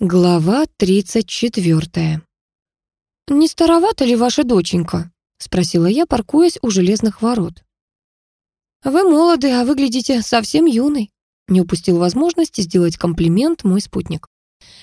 Глава 34. «Не старовата ли ваша доченька?» — спросила я, паркуясь у железных ворот. «Вы молоды, а выглядите совсем юной», — не упустил возможности сделать комплимент мой спутник.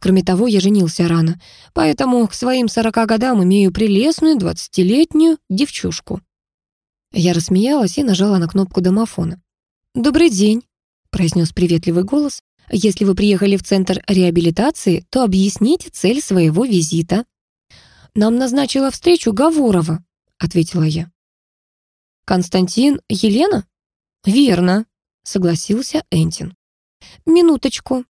Кроме того, я женился рано, поэтому к своим сорока годам имею прелестную двадцатилетнюю девчушку. Я рассмеялась и нажала на кнопку домофона. «Добрый день», — произнес приветливый голос. Если вы приехали в центр реабилитации, то объясните цель своего визита». «Нам назначила встречу Гаворова», — ответила я. «Константин Елена?» «Верно», — согласился Энтин. «Минуточку».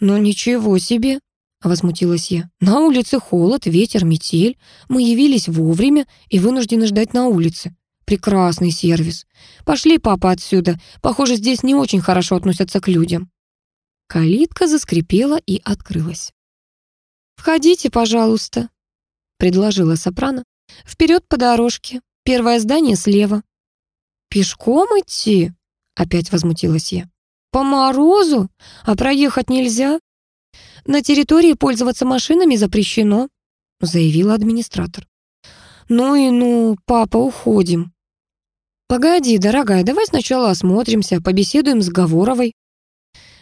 «Ну ничего себе», — возмутилась я. «На улице холод, ветер, метель. Мы явились вовремя и вынуждены ждать на улице. Прекрасный сервис. Пошли, папа, отсюда. Похоже, здесь не очень хорошо относятся к людям». Калитка заскрипела и открылась. «Входите, пожалуйста», — предложила Сопрано. «Вперед по дорожке. Первое здание слева». «Пешком идти?» — опять возмутилась я. «По морозу? А проехать нельзя?» «На территории пользоваться машинами запрещено», — заявила администратор. «Ну и ну, папа, уходим». «Погоди, дорогая, давай сначала осмотримся, побеседуем с Говоровой»,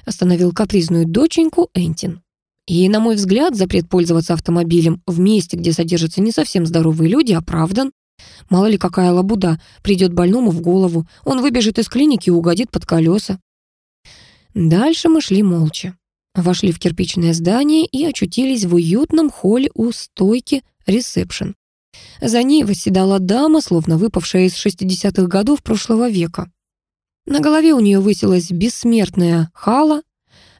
остановил капризную доченьку Энтин. И, на мой взгляд, запрет пользоваться автомобилем в месте, где содержатся не совсем здоровые люди, оправдан. Мало ли какая лабуда придет больному в голову, он выбежит из клиники и угодит под колеса. Дальше мы шли молча. Вошли в кирпичное здание и очутились в уютном холле у стойки ресепшн. За ней восседала дама, словно выпавшая из 60-х годов прошлого века. На голове у нее высилась бессмертная хала,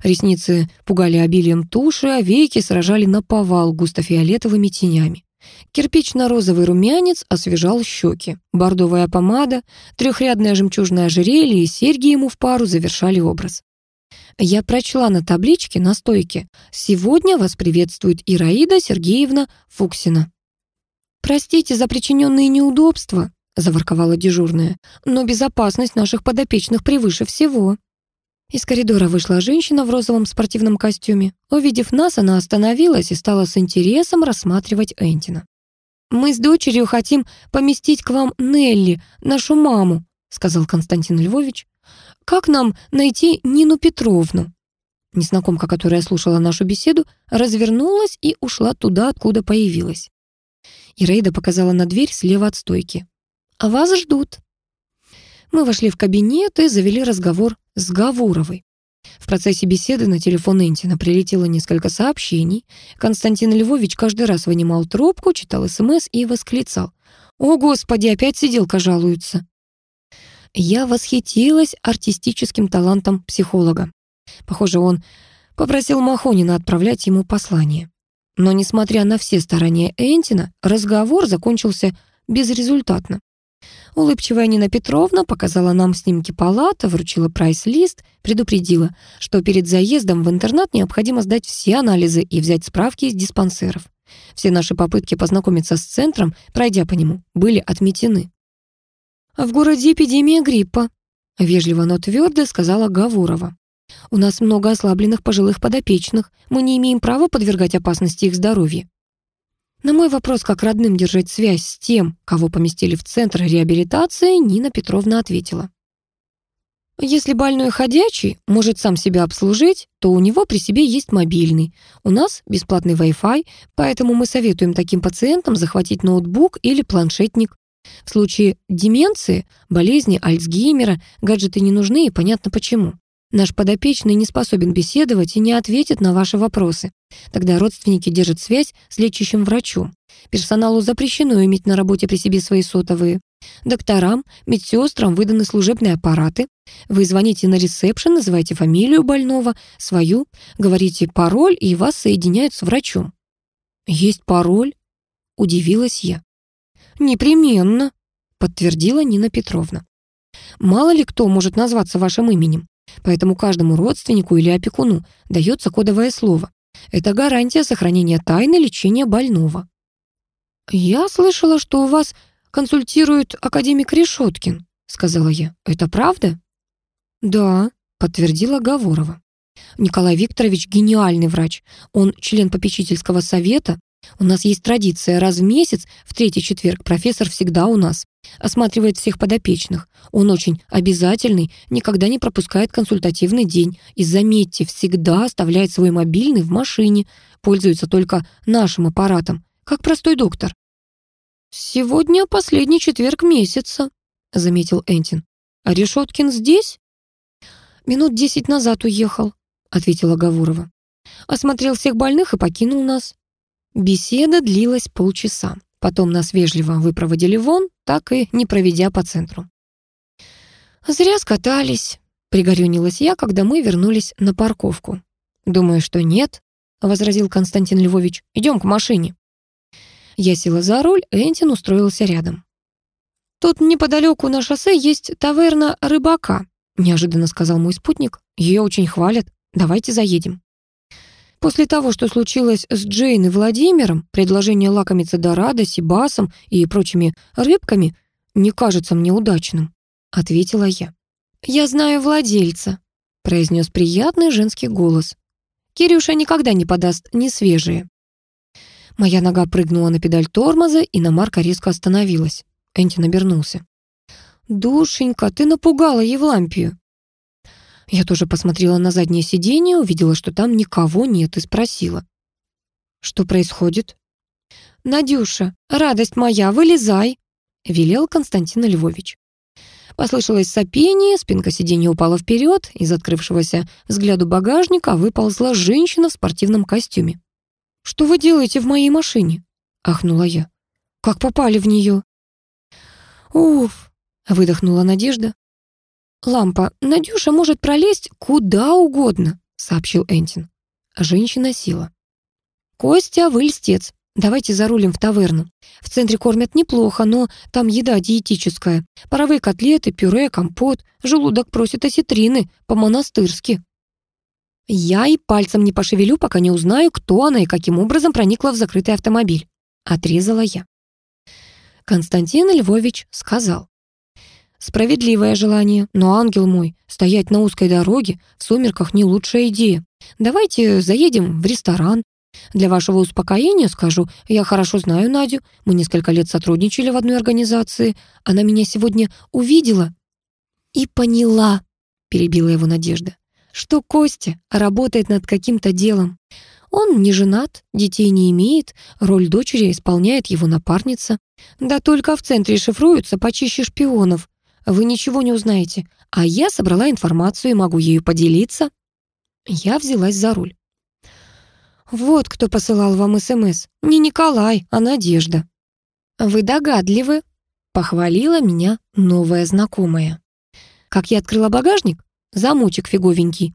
ресницы пугали обилием туши, а веки сражали на повал густо-фиолетовыми тенями. Кирпично-розовый румянец освежал щеки. Бордовая помада, трехрядное жемчужное ожерелье и серьги ему в пару завершали образ. Я прочла на табличке на стойке «Сегодня вас приветствует Ираида Сергеевна Фуксина». «Простите за причиненные неудобства», — заворковала дежурная. «Но безопасность наших подопечных превыше всего». Из коридора вышла женщина в розовом спортивном костюме. Увидев нас, она остановилась и стала с интересом рассматривать Энтина. «Мы с дочерью хотим поместить к вам Нелли, нашу маму», сказал Константин Львович. «Как нам найти Нину Петровну?» Незнакомка, которая слушала нашу беседу, развернулась и ушла туда, откуда появилась. Ираида показала на дверь слева от стойки. А вас ждут». Мы вошли в кабинет и завели разговор с Гавуровой. В процессе беседы на телефон Энтина прилетело несколько сообщений. Константин Львович каждый раз вынимал трубку, читал СМС и восклицал. «О, Господи, опять сиделка жалуется!» Я восхитилась артистическим талантом психолога. Похоже, он попросил Махонина отправлять ему послание. Но, несмотря на все старания Энтина, разговор закончился безрезультатно. Улыбчивая Нина Петровна показала нам снимки палаты, вручила прайс-лист, предупредила, что перед заездом в интернат необходимо сдать все анализы и взять справки из диспансеров. Все наши попытки познакомиться с центром, пройдя по нему, были отметены. «В городе эпидемия гриппа», — вежливо, но твердо сказала Гавурова. «У нас много ослабленных пожилых подопечных. Мы не имеем права подвергать опасности их здоровья. На мой вопрос, как родным держать связь с тем, кого поместили в центр реабилитации, Нина Петровна ответила. Если больной ходячий может сам себя обслужить, то у него при себе есть мобильный. У нас бесплатный Wi-Fi, поэтому мы советуем таким пациентам захватить ноутбук или планшетник. В случае деменции, болезни Альцгеймера гаджеты не нужны и понятно почему. Наш подопечный не способен беседовать и не ответит на ваши вопросы. Тогда родственники держат связь с лечащим врачом. Персоналу запрещено иметь на работе при себе свои сотовые. Докторам, медсестрам выданы служебные аппараты. Вы звоните на ресепшн, называете фамилию больного, свою, говорите пароль, и вас соединяют с врачом. «Есть пароль?» — удивилась я. «Непременно», — подтвердила Нина Петровна. «Мало ли кто может назваться вашим именем. Поэтому каждому родственнику или опекуну дается кодовое слово. Это гарантия сохранения тайны лечения больного. «Я слышала, что у вас консультирует академик Решеткин», — сказала я. «Это правда?» «Да», — подтвердила Гаворова. Николай Викторович гениальный врач. Он член попечительского совета. У нас есть традиция, раз в месяц, в третий четверг, профессор всегда у нас. Осматривает всех подопечных. Он очень обязательный, никогда не пропускает консультативный день. И заметьте, всегда оставляет свой мобильный в машине, пользуется только нашим аппаратом, как простой доктор. «Сегодня последний четверг месяца», — заметил Энтин. «А Решеткин здесь?» «Минут десять назад уехал», — ответила Гавурова. «Осмотрел всех больных и покинул нас». Беседа длилась полчаса. Потом нас вежливо выпроводили вон, так и не проведя по центру. «Зря скатались», — пригорюнилась я, когда мы вернулись на парковку. «Думаю, что нет», — возразил Константин Львович. «Идем к машине». Я села за руль, Энтин устроился рядом. «Тут неподалеку на шоссе есть таверна рыбака», — неожиданно сказал мой спутник. «Ее очень хвалят. Давайте заедем». После того, что случилось с Джейн и Владимиром, предложение лакомиться дорадо, сибасом и прочими рыбками не кажется мне удачным, ответила я. Я знаю владельца, произнес приятный женский голос. Кирюша никогда не подаст несвежие. Моя нога прыгнула на педаль тормоза, и иномарка резко остановилась. Энтин обернулся. «Душенька, ты напугала Евлампию». Я тоже посмотрела на заднее сиденье, увидела, что там никого нет, и спросила. «Что происходит?» «Надюша, радость моя, вылезай!» — велел Константин Львович. Послышалось сопение, спинка сиденья упала вперед, из открывшегося взгляду багажника выползла женщина в спортивном костюме. «Что вы делаете в моей машине?» — ахнула я. «Как попали в нее?» «Уф!» — выдохнула Надежда. «Лампа, Надюша может пролезть куда угодно», — сообщил Энтин. Женщина села. «Костя, вы льстец. Давайте зарулим в таверну. В центре кормят неплохо, но там еда диетическая. Паровые котлеты, пюре, компот. Желудок просит осетрины, по-монастырски». «Я и пальцем не пошевелю, пока не узнаю, кто она и каким образом проникла в закрытый автомобиль», — отрезала я. Константин Львович сказал. Справедливое желание, но, ангел мой, стоять на узкой дороге в сумерках не лучшая идея. Давайте заедем в ресторан. Для вашего успокоения скажу, я хорошо знаю Надю. Мы несколько лет сотрудничали в одной организации. Она меня сегодня увидела и поняла, перебила его Надежда, что Костя работает над каким-то делом. Он не женат, детей не имеет, роль дочери исполняет его напарница. Да только в центре шифруются почище шпионов вы ничего не узнаете, а я собрала информацию и могу ею поделиться». Я взялась за руль. «Вот кто посылал вам СМС. Не Николай, а Надежда». «Вы догадливы», — похвалила меня новая знакомая. Как я открыла багажник? Замочек фиговенький.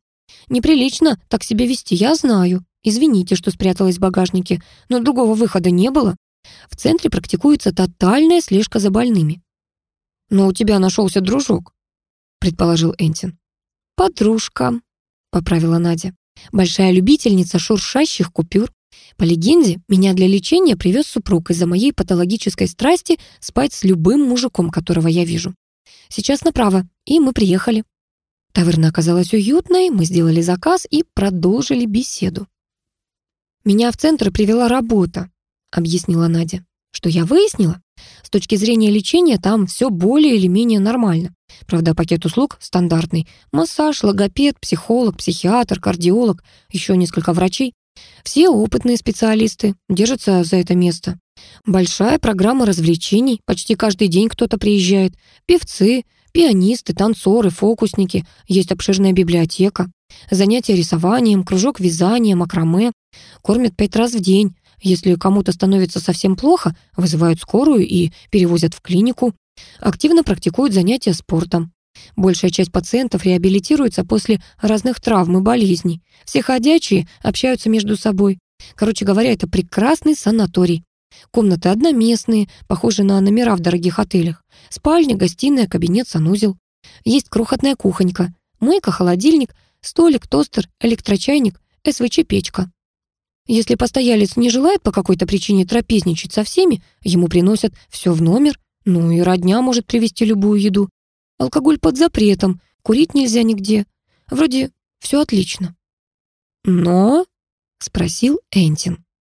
Неприлично так себя вести, я знаю. Извините, что спряталась в багажнике, но другого выхода не было. В центре практикуется тотальная слежка за больными. «Но у тебя нашелся дружок», — предположил Энтин. «Подружка», — поправила Надя. «Большая любительница шуршащих купюр. По легенде, меня для лечения привез супруг из-за моей патологической страсти спать с любым мужиком, которого я вижу. Сейчас направо, и мы приехали». Таверна оказалась уютной, мы сделали заказ и продолжили беседу. «Меня в центр привела работа», — объяснила Надя. «Что я выяснила? С точки зрения лечения там все более или менее нормально. Правда, пакет услуг стандартный. Массаж, логопед, психолог, психиатр, кардиолог, еще несколько врачей. Все опытные специалисты, держатся за это место. Большая программа развлечений, почти каждый день кто-то приезжает. Певцы, пианисты, танцоры, фокусники, есть обширная библиотека. Занятия рисованием, кружок вязания, макраме. Кормят пять раз в день, если кому-то становится совсем плохо, вызывают скорую и перевозят в клинику. Активно практикуют занятия спортом. Большая часть пациентов реабилитируется после разных травм и болезней. Все ходячие общаются между собой. Короче говоря, это прекрасный санаторий. Комнаты одноместные, похожие на номера в дорогих отелях. Спальня, гостиная, кабинет, санузел. Есть крохотная кухонька, мойка, холодильник, столик, тостер, электрочайник, СВЧ-печка. Если постоялец не желает по какой-то причине трапезничать со всеми, ему приносят все в номер, ну и родня может привезти любую еду. Алкоголь под запретом, курить нельзя нигде. Вроде все отлично. «Но?» — спросил Энтин.